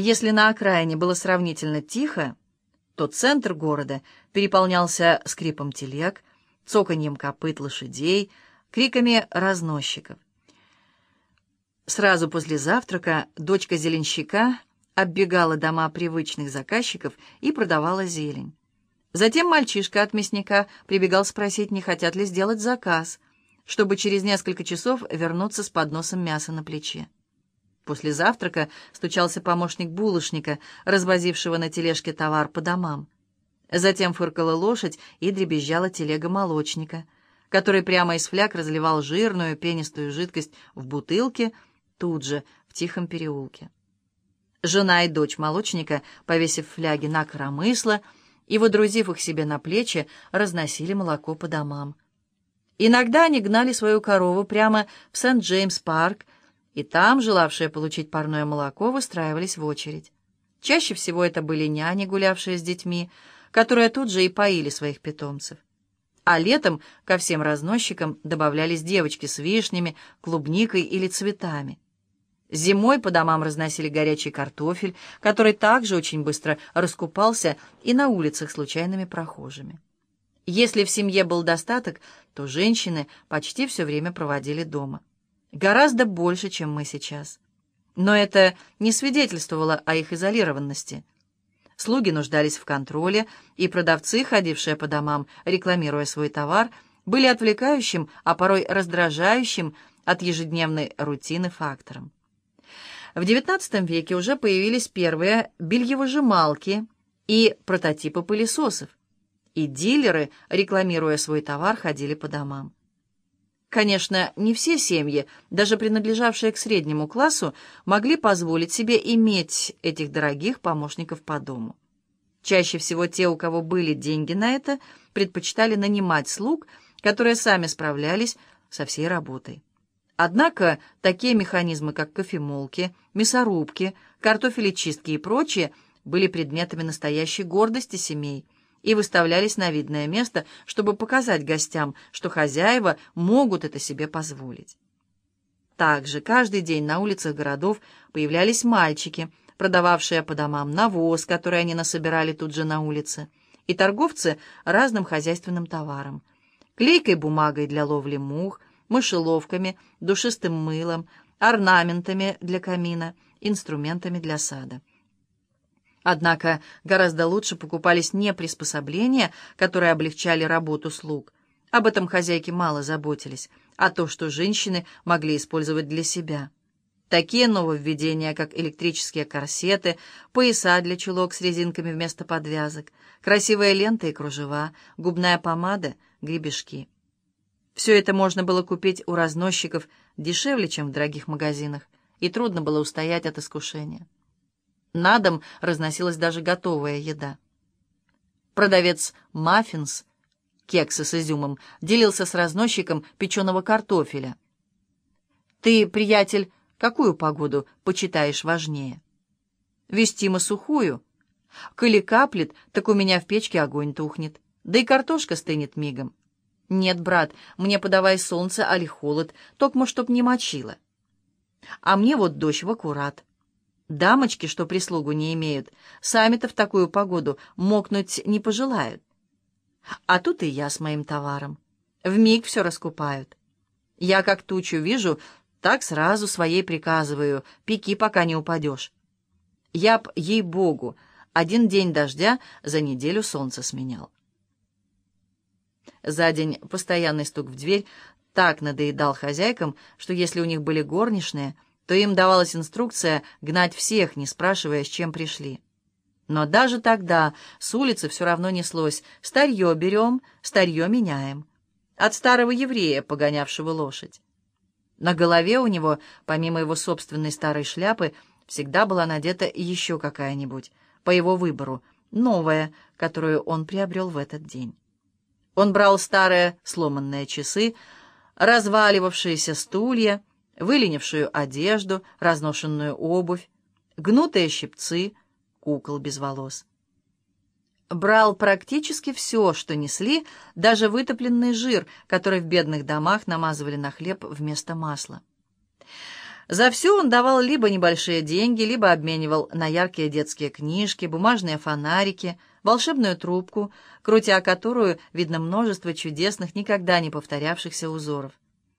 Если на окраине было сравнительно тихо, то центр города переполнялся скрипом телег, цоканьем копыт лошадей, криками разносчиков. Сразу после завтрака дочка зеленщика оббегала дома привычных заказчиков и продавала зелень. Затем мальчишка от мясника прибегал спросить, не хотят ли сделать заказ, чтобы через несколько часов вернуться с подносом мяса на плече. После завтрака стучался помощник булочника, развозившего на тележке товар по домам. Затем фыркала лошадь и дребезжала телега молочника, который прямо из фляг разливал жирную пенистую жидкость в бутылке тут же, в тихом переулке. Жена и дочь молочника, повесив фляги на коромысло и водрузив их себе на плечи, разносили молоко по домам. Иногда они гнали свою корову прямо в Сент-Джеймс-парк, и там, желавшие получить парное молоко, выстраивались в очередь. Чаще всего это были няни, гулявшие с детьми, которые тут же и поили своих питомцев. А летом ко всем разносчикам добавлялись девочки с вишнями, клубникой или цветами. Зимой по домам разносили горячий картофель, который также очень быстро раскупался и на улицах случайными прохожими. Если в семье был достаток, то женщины почти все время проводили дома. Гораздо больше, чем мы сейчас. Но это не свидетельствовало о их изолированности. Слуги нуждались в контроле, и продавцы, ходившие по домам, рекламируя свой товар, были отвлекающим, а порой раздражающим от ежедневной рутины фактором. В XIX веке уже появились первые бельевыжималки и прототипы пылесосов, и дилеры, рекламируя свой товар, ходили по домам. Конечно, не все семьи, даже принадлежавшие к среднему классу, могли позволить себе иметь этих дорогих помощников по дому. Чаще всего те, у кого были деньги на это, предпочитали нанимать слуг, которые сами справлялись со всей работой. Однако такие механизмы, как кофемолки, мясорубки, картофелечистки и прочее, были предметами настоящей гордости семей и выставлялись на видное место, чтобы показать гостям, что хозяева могут это себе позволить. Также каждый день на улицах городов появлялись мальчики, продававшие по домам навоз, который они насобирали тут же на улице, и торговцы разным хозяйственным товаром, клейкой бумагой для ловли мух, мышеловками, душистым мылом, орнаментами для камина, инструментами для сада. Однако гораздо лучше покупались не приспособления, которые облегчали работу слуг. Об этом хозяйки мало заботились, а то, что женщины могли использовать для себя. Такие нововведения, как электрические корсеты, пояса для чулок с резинками вместо подвязок, красивые ленты и кружева, губная помада, гребешки — все это можно было купить у разносчиков дешевле, чем в дорогих магазинах, и трудно было устоять от искушения. На дом разносилась даже готовая еда. Продавец «Маффинс» кексы с изюмом, делился с разносчиком печеного картофеля. «Ты, приятель, какую погоду почитаешь важнее?» «Вестимо сухую. Коли каплет, так у меня в печке огонь тухнет, да и картошка стынет мигом. «Нет, брат, мне подавай солнце, али холод, токмо чтоб не мочило. А мне вот дождь в аккурат. Дамочки, что прислугу не имеют, сами-то в такую погоду мокнуть не пожелают. А тут и я с моим товаром. В миг все раскупают. Я как тучу вижу, так сразу своей приказываю, пеки, пока не упадешь. Я б, ей-богу, один день дождя за неделю солнце сменял. За день постоянный стук в дверь так надоедал хозяйкам, что если у них были горничные, то им давалась инструкция гнать всех, не спрашивая, с чем пришли. Но даже тогда с улицы все равно неслось «старье берем, старье меняем» от старого еврея, погонявшего лошадь. На голове у него, помимо его собственной старой шляпы, всегда была надета еще какая-нибудь, по его выбору, новая, которую он приобрел в этот день. Он брал старые сломанные часы, разваливавшиеся стулья, выленившую одежду, разношенную обувь, гнутые щипцы, кукол без волос. Брал практически все, что несли, даже вытопленный жир, который в бедных домах намазывали на хлеб вместо масла. За все он давал либо небольшие деньги, либо обменивал на яркие детские книжки, бумажные фонарики, волшебную трубку, крутя которую видно множество чудесных, никогда не повторявшихся узоров.